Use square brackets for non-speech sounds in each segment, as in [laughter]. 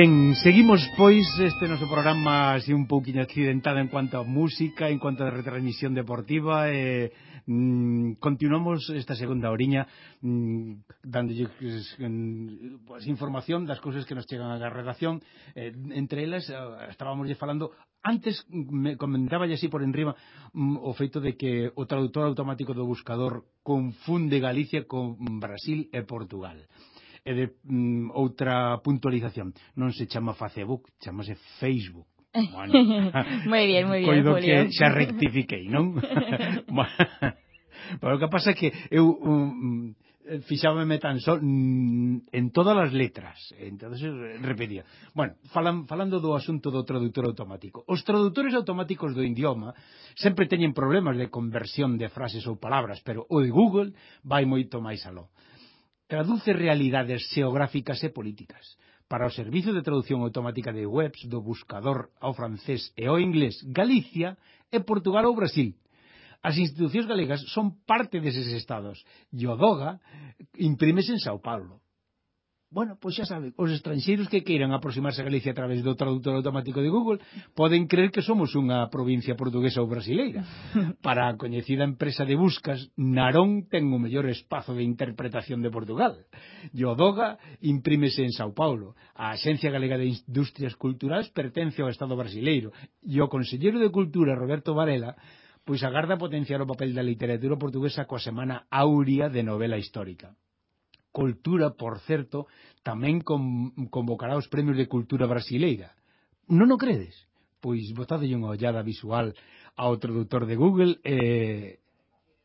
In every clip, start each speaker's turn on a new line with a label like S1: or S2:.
S1: Ben, seguimos pois este noso programa así un pouquinho accidentado en cuanto a música, en cuanto a retransmisión deportiva e mm, continuamos esta segunda oriña mm, dándolle pues, información das cousas que nos chegan á redacción eh, entre elas estábamos lle falando antes me comentaba así por enriba mm, o feito de que o traductor automático do buscador confunde Galicia con Brasil e Portugal. E de, mm, outra puntualización, non se chama Facebook, chamase Facebook. [laughs]
S2: Bueno, moi bien, moi bien,
S1: Coido Julio. que xa rectifiquei, non? [laughs] [laughs] Pero o que pasa é que eu um, mm, fixábame tan só mm, en todas as letras, entonces repetía. Bueno, falan, falando do asunto do traductor automático. Os traductores automáticos do idioma sempre teñen problemas de conversión de frases ou palabras, pero o de Google vai moito máis aló traduce realidades xeográficas e políticas. Para o Servizo de Traducción Automática de Webs do buscador ao francés e ao inglés Galicia e Portugal ou Brasil. As institucións galegas son parte deses estados e o DOGA imprímese en Sao Paulo. Bueno, pois xa sabe, os estranxeiros que queiran aproximarse a Galicia a través do traductor automático de Google poden creer que somos unha provincia portuguesa ou brasileira. [laughs] Para a coñecida empresa de buscas, Narón ten o mellor espazo de interpretación de Portugal. E o Doga imprímese en Sao Paulo. A Axencia Galega de Industrias Culturais pertence ao Estado brasileiro e o Conselleiro de Cultura, Roberto Varela, pois agarda potenciar o papel da literatura portuguesa coa Semana Áurea de Novela Histórica. Cultura, por certo, tamén con, convocará os premios de cultura brasileira. Non o credes? Pois botadelle unha ollada visual ao traductor de Google e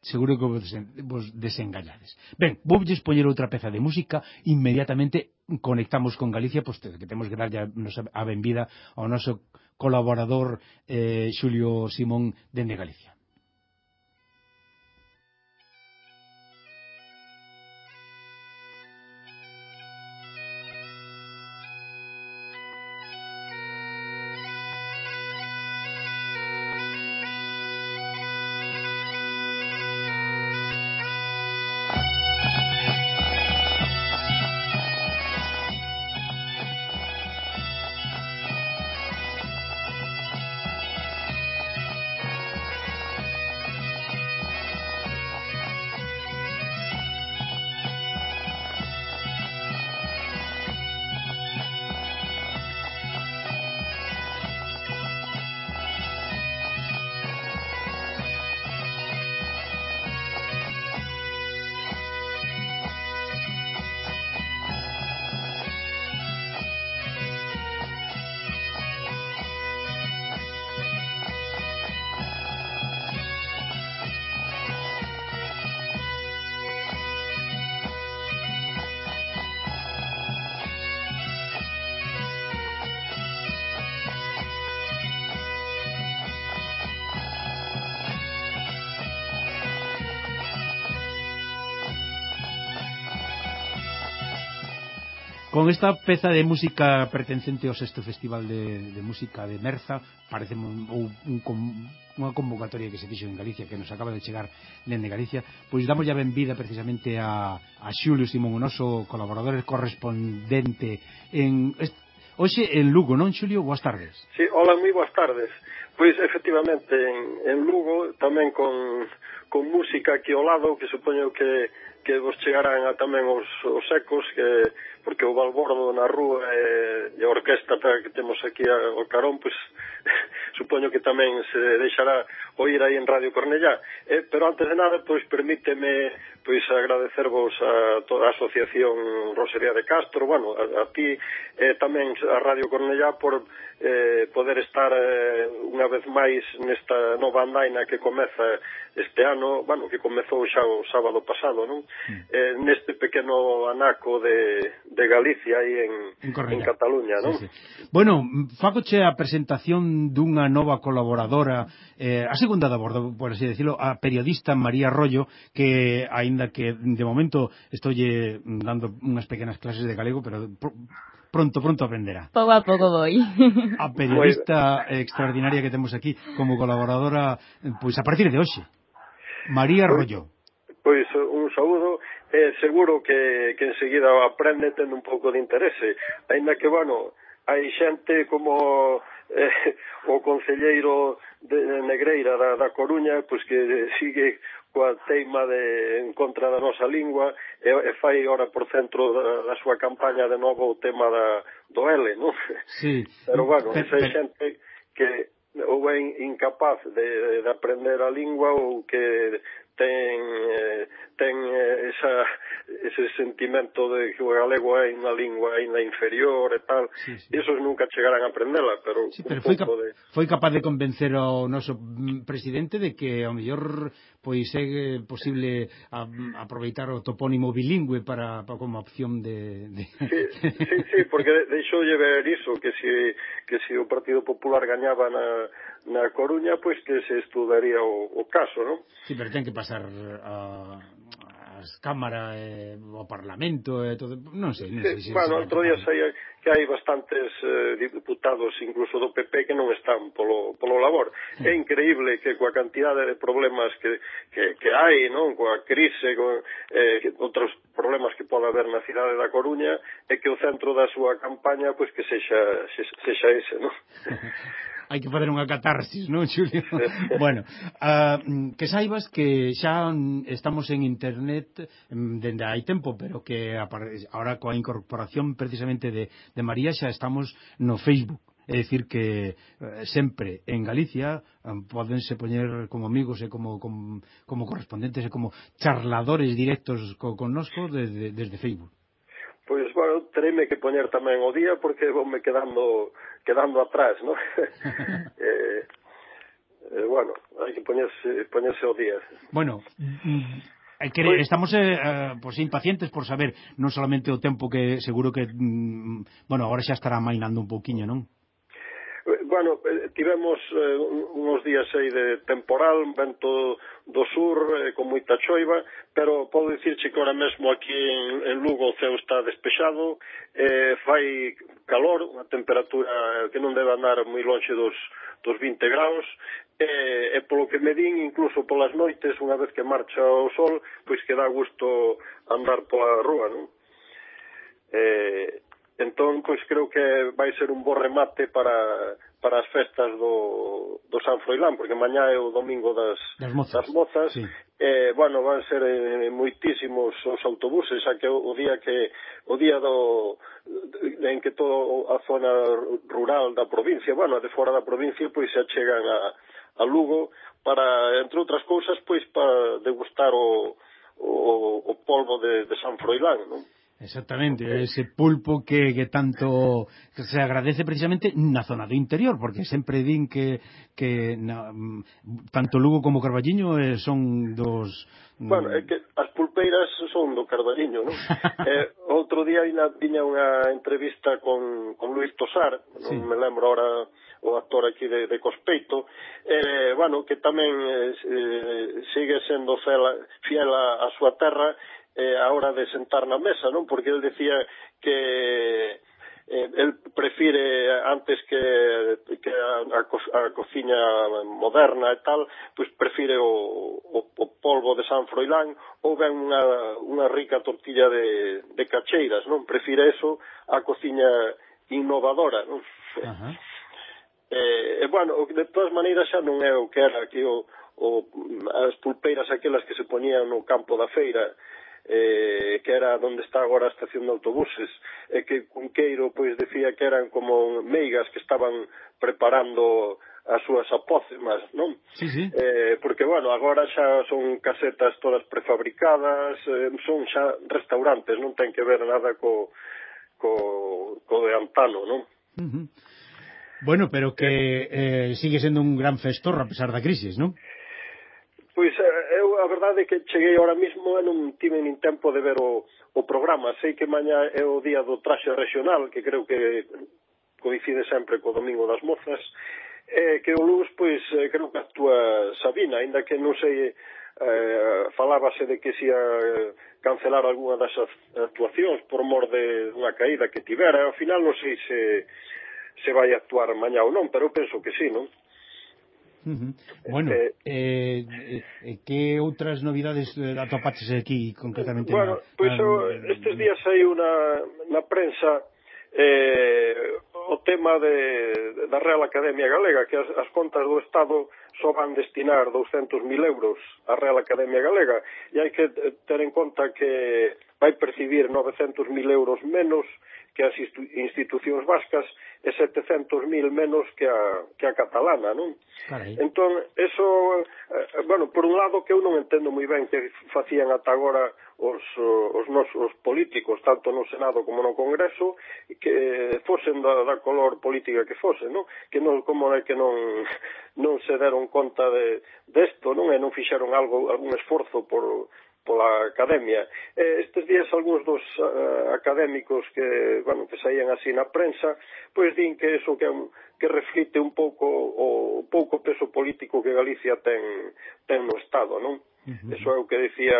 S1: seguro que vos, vos desengallades. Ben, voulles poñer outra peza de música, inmediatamente conectamos con Galicia, pois que temos que darlle a, a benvida ao noso colaborador eh, Xulio Simón dende Galicia. Con esta peza de música pertencente ao sexto festival de, de música de Merza, parece un, un, un, unha convocatoria que se fixo en Galicia que nos acaba de chegar dende Galicia pois damos ya ben vida precisamente a, a Xulio Simón, o noso colaborador correspondente en est, hoxe en Lugo, non Xulio? Boas tardes
S3: Sí, hola, moi boas tardes Pois efectivamente en, en Lugo tamén con con música aquí ao lado, que supoño que, que vos chegarán a tamén os, os ecos, que, porque o Balbordo na rúa e, e a orquesta que temos aquí o Carón, pois, [laughs] supoño que tamén se deixará oír aí en Radio Cornellá. Eh, pero antes de nada, pois, permíteme pois, agradecervos a toda a Asociación Rosería de Castro, bueno, a, a ti, eh, tamén a Radio Cornellá por eh, poder estar eh, unha vez máis nesta nova andaina que comeza este ano bueno, que comezou xa o sábado pasado, non? Mm. Eh, neste pequeno anaco de, de Galicia aí en, en, en Cataluña, non? Sí,
S1: sí. Bueno, facoche a presentación dunha nova colaboradora, eh, a segunda da bordo, por así decirlo, a periodista María Rollo, que aínda que de momento estoulle dando unhas pequenas clases de galego, pero por, pronto, pronto aprenderá.
S2: Pouco a pouco voy.
S1: A periodista extraordinaria que temos aquí como colaboradora, pois a partir de hoxe. María pois, Rollo.
S3: Pois un saúdo eh, seguro que, que enseguida aprende tendo un pouco de interese. Ainda que, bueno, hai xente como [laughs] eh, o concelleiro de Negreira da, da Coruña, pois que sigue coa teima de, en contra da nosa lingua e, e fai ora por centro da, da súa campaña de novo o tema da, do L, non?
S1: Sí.
S3: Pero, bueno, esa xente que ou é incapaz de, de aprender a lingua ou que ten eh, ten eh, esa ese sentimento de que o galego é unha lingua ainda inferior e tal, sí, sí. esos nunca chegarán a aprendela, pero,
S1: sí, pero foi, cap de... foi capaz de convencer ao noso mm, presidente de que ao mellor pois é eh, posible a, aproveitar o topónimo bilingüe para, para como opción de, de...
S3: Sí, sí, sí, porque deixoulle ver iso que se que se o Partido Popular gañaba na na Coruña, pois que se estudaría o, o caso, non?
S1: Sí, pero ten que pasar as, a, as Cámara e o Parlamento e todo, non sei, non sei.
S3: Sí, se eh, bueno, outro día sei que hai bastantes eh, diputados incluso do PP que non están polo, polo labor. É increíble que coa cantidade de problemas que, que, que hai, non coa crise, co, eh, outros problemas que pode haber na cidade da Coruña, é que o centro da súa campaña pois que sexa, sexa, sexa ese, non? [laughs]
S1: hai que facer unha catarsis, non, [laughs] Xulio? bueno, uh, que saibas que xa estamos en internet mm, dende hai tempo, pero que agora coa incorporación precisamente de, de María xa estamos no Facebook. É dicir que eh, sempre en Galicia eh, podense poñer como amigos e como, como, como correspondentes e como charladores directos co, connosco desde, desde Facebook.
S3: Pois, bueno, tereime que poñer tamén o día porque voume quedando quedando atrás, non? [laughs] [laughs] eh, eh, bueno, hai que poñerse, poñerse o día.
S1: Bueno, mm, Que pues, estamos eh, eh, pues, impacientes por saber non solamente o tempo que seguro que mm, bueno, agora xa estará mainando un pouquiño, non?
S3: bueno, eh, tivemos eh, uns días aí de temporal, vento do sur eh, con moita choiva, pero podo dicirche que ahora mesmo aquí en, en Lugo o ceo está despexado, eh, fai calor, unha temperatura que non debe andar moi lonxe dos, dos 20 graus, e, eh, e polo que me din, incluso polas noites, unha vez que marcha o sol, pois que dá gusto andar pola rúa, non? Eh, entón, pois creo que vai ser un bo remate para para as festas do, do San Froilán, porque mañá é o domingo das,
S1: das mozas.
S3: Das mozas sí. eh, bueno, van ser eh, moitísimos os autobuses, xa que o, o día que o día do en que toda a zona rural da provincia, bueno, de fora da provincia, pois se achegan a, a Lugo para, entre outras cousas, pois para degustar o, o, o polvo de, de San Froilán, non?
S1: Exactamente, ese pulpo que, que tanto que se agradece precisamente na zona do interior, porque sempre din que, que na, tanto Lugo como Carballiño eh, son dos...
S3: Mm, bueno, é que as pulpeiras son do Carballiño, non? [laughs] eh, outro día viña tiña unha entrevista con, con Luis Tosar, sí. non me lembro ahora o actor aquí de, de Cospeito, eh, bueno, que tamén eh, eh sigue sendo fiel, fiel a, a súa terra eh, a hora de sentar na mesa, non? Porque el decía que eh, el prefire antes que, que a, a, co, a cociña moderna e tal, pois prefire o, o, o polvo de San Froilán ou ben unha, unha rica tortilla de, de cacheiras, non? Prefire eso a cociña innovadora, non? Uh -huh. Eh, e bueno, de todas maneiras xa non é o que era que o, o as pulpeiras aquelas que se poñían no campo da feira eh, que era onde está agora a estación de autobuses, e que Cunqueiro pois decía que eran como meigas que estaban preparando as súas apócemas, non?
S1: Sí, sí.
S3: Eh, porque, bueno, agora xa son casetas todas prefabricadas, eh, son xa restaurantes, non ten que ver nada co, co, co de antano, non?
S1: Uh -huh. Bueno, pero que eh, sigue sendo un gran festor a pesar da crisis, non?
S3: Pois eh, eu a verdade é que cheguei ahora mismo e non tive nin tempo de ver o, o programa. Sei que maña é o día do traxe regional, que creo que coincide sempre co Domingo das Mozas, e que o Luz, pois, eh, creo que actúa Sabina, aínda que non sei eh, falábase de que se ia cancelar algunha das actuacións por mor de unha caída que tivera. Ao final non sei se, se vai actuar mañá ou non, pero penso que sí, non?
S1: Bueno, eh, eh, eh, eh que outras novidades eh, atopaches aquí concretamente?
S3: Bueno, na, pois na, estes días hai unha na prensa eh, o tema de, da Real Academia Galega, que as, as contas do Estado só van destinar 200.000 euros á Real Academia Galega, e hai que ter en conta que vai percibir 900.000 euros menos que as institucións vascas e 700.000 menos que a, que a catalana, non?
S1: Carai.
S3: Entón, eso, eh, bueno, por un lado que eu non entendo moi ben que facían ata agora os, eh, os nosos políticos, tanto no Senado como no Congreso, que fosen da, da color política que fose, non? Que non, como é que non, non se deron conta de, desto, non? E non fixeron algo, algún esforzo por, pola academia. Eh, estes días algúns dos uh, académicos que, bueno, que saían así na prensa, pois din que eso que, que reflite un pouco o pouco peso político que Galicia ten, ten no Estado, non? Uh -huh. Eso é o que decía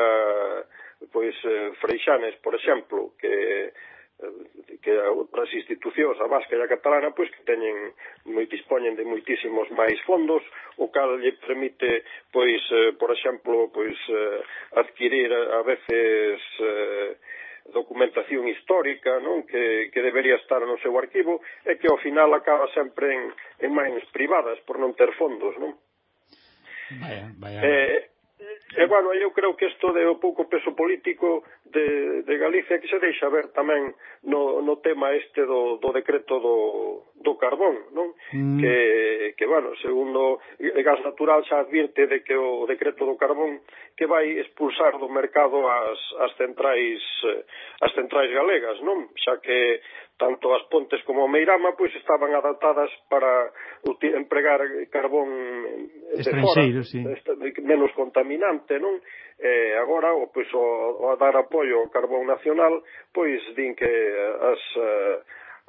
S3: pois eh, Freixanes, por exemplo, que Eh, que outras institucións, a vasca e a catalana, pois que teñen moi dispoñen de moitísimos máis fondos, o cal lle permite, pois, eh, por exemplo, pois eh, adquirir a veces eh, documentación histórica non que, que debería estar no seu arquivo e que ao final acaba sempre en, en mans privadas por non ter fondos non?
S1: Vaya, vaya.
S3: Eh, E, bueno, eu creo que isto de o pouco peso político de, de Galicia que se deixa ver tamén no, no tema este do, do decreto do, do carbón, non? Mm. Que, que, bueno, segundo gas natural xa advirte de que o decreto do carbón que vai expulsar do mercado as, as centrais as centrais galegas, non? Xa que tanto as Pontes como o Meirama pois estaban adaptadas para empregar carbón de fora,
S1: sí.
S3: menos contaminante, non? eh, agora, o, pois, o, o dar apoio ao carbón nacional, pois din que eh, as, eh,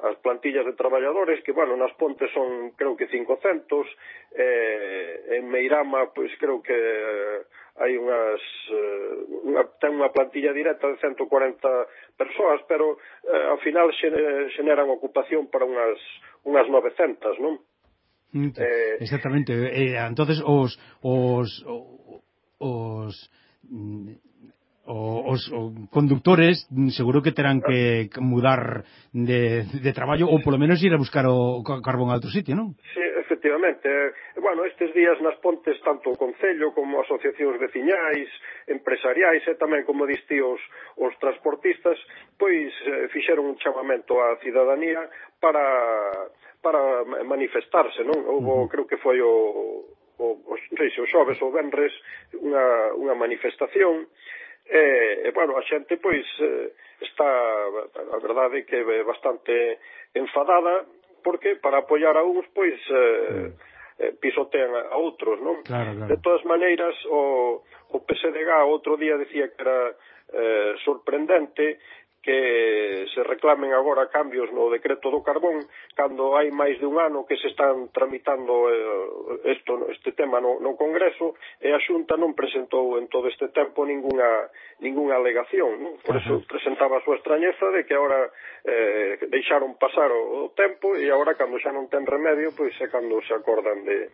S3: as plantillas de traballadores, que, bueno, nas pontes son, creo que 500, eh, en Meirama, pois, creo que eh, hai unhas unha, ten unha plantilla directa de 140 persoas, pero eh, ao final xeneran ocupación para unhas unhas 900, non?
S1: Mm, eh, Exactamente. Eh, entonces os os os Mm, os, os conductores seguro que terán que mudar de, de traballo ou polo menos ir a buscar o carbón a outro sitio, non?
S3: Sí, efectivamente. Bueno, estes días nas pontes tanto o Concello como asociacións veciñais, empresariais e tamén, como diste, os, os transportistas, pois eh, fixeron un chamamento á cidadanía para para manifestarse, non? Houve, uh -huh. creo que foi o o, o, sei se o xoves ou venres unha, unha manifestación e, e bueno, a xente pois eh, está a verdade que é bastante enfadada porque para apoiar a uns pois eh, eh, pisotean a outros, non?
S1: Claro, claro.
S3: De todas maneiras, o, o PSDG outro día decía que era eh, sorprendente que se reclamen agora cambios no decreto do carbón cando hai máis de un ano que se están tramitando eh, esto, este tema no, no Congreso e a Xunta non presentou en todo este tempo ninguna, ninguna alegación non? por eso presentaba a súa extrañeza de que agora eh, deixaron pasar o, o tempo e agora cando xa non ten remedio pois é cando se acordan de,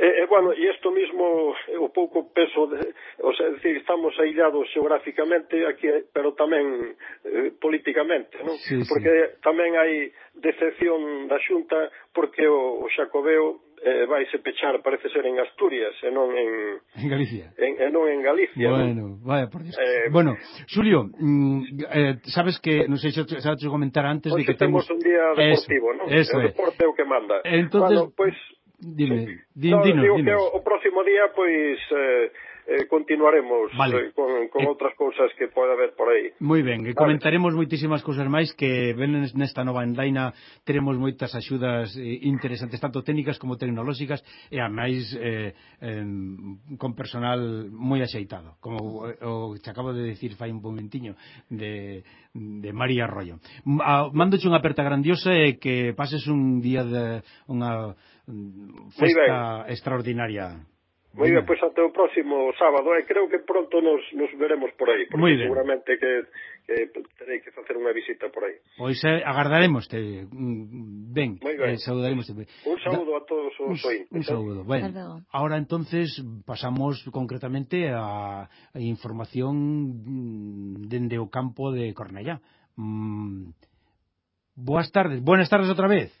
S3: E, e, bueno, e isto mismo eh, o pouco peso, de, o sea, decir, estamos aislados geográficamente aquí, pero tamén eh, políticamente, non?
S1: Sí,
S3: porque
S1: sí.
S3: tamén hai decepción da Xunta porque o, o Xacobeo eh, vaise pechar, parece ser en Asturias e non en,
S1: en Galicia.
S3: En, e non en Galicia.
S1: Bueno,
S3: non?
S1: vaya por Dios. Eh, bueno, Xulio, mm, eh, sabes que, non sei se sabes comentar antes de que
S3: temos... temos un día deportivo, non?
S1: Eso
S3: o deporte é o que manda.
S1: Entonces...
S3: Bueno, pois, pues,
S1: Dime, din,
S3: no,
S1: dinos,
S3: digo
S1: dinos.
S3: que o, o próximo día pois eh, eh, continuaremos
S1: vale.
S3: eh, con, con
S1: eh,
S3: outras cousas que pode haber por aí.
S1: Moi ben,
S3: vale.
S1: comentaremos moitísimas cousas máis que ven nesta nova endaina teremos moitas axudas eh, interesantes, tanto técnicas como tecnolóxicas e a máis eh, eh, con personal moi axeitado, como o, o que acabo de decir fai un momentiño de, de María Arroyo. A, unha aperta grandiosa e que pases un día de unha festa extraordinaria.
S3: Moi ben, pois até o próximo sábado, e eh? creo que pronto nos, nos veremos por aí, porque
S1: Muy ben.
S3: seguramente que, que terei que facer unha visita por aí.
S1: Pois eh, agardaremos, te, mm, ben,
S3: ben.
S1: Eh, saudaremos. Te.
S3: Un saúdo a todos os
S1: ointes. Un, un saúdo, ben. Ahora entonces pasamos concretamente a, a información mm, dende o campo de Cornellá. Mm, boas tardes, buenas tardes outra vez.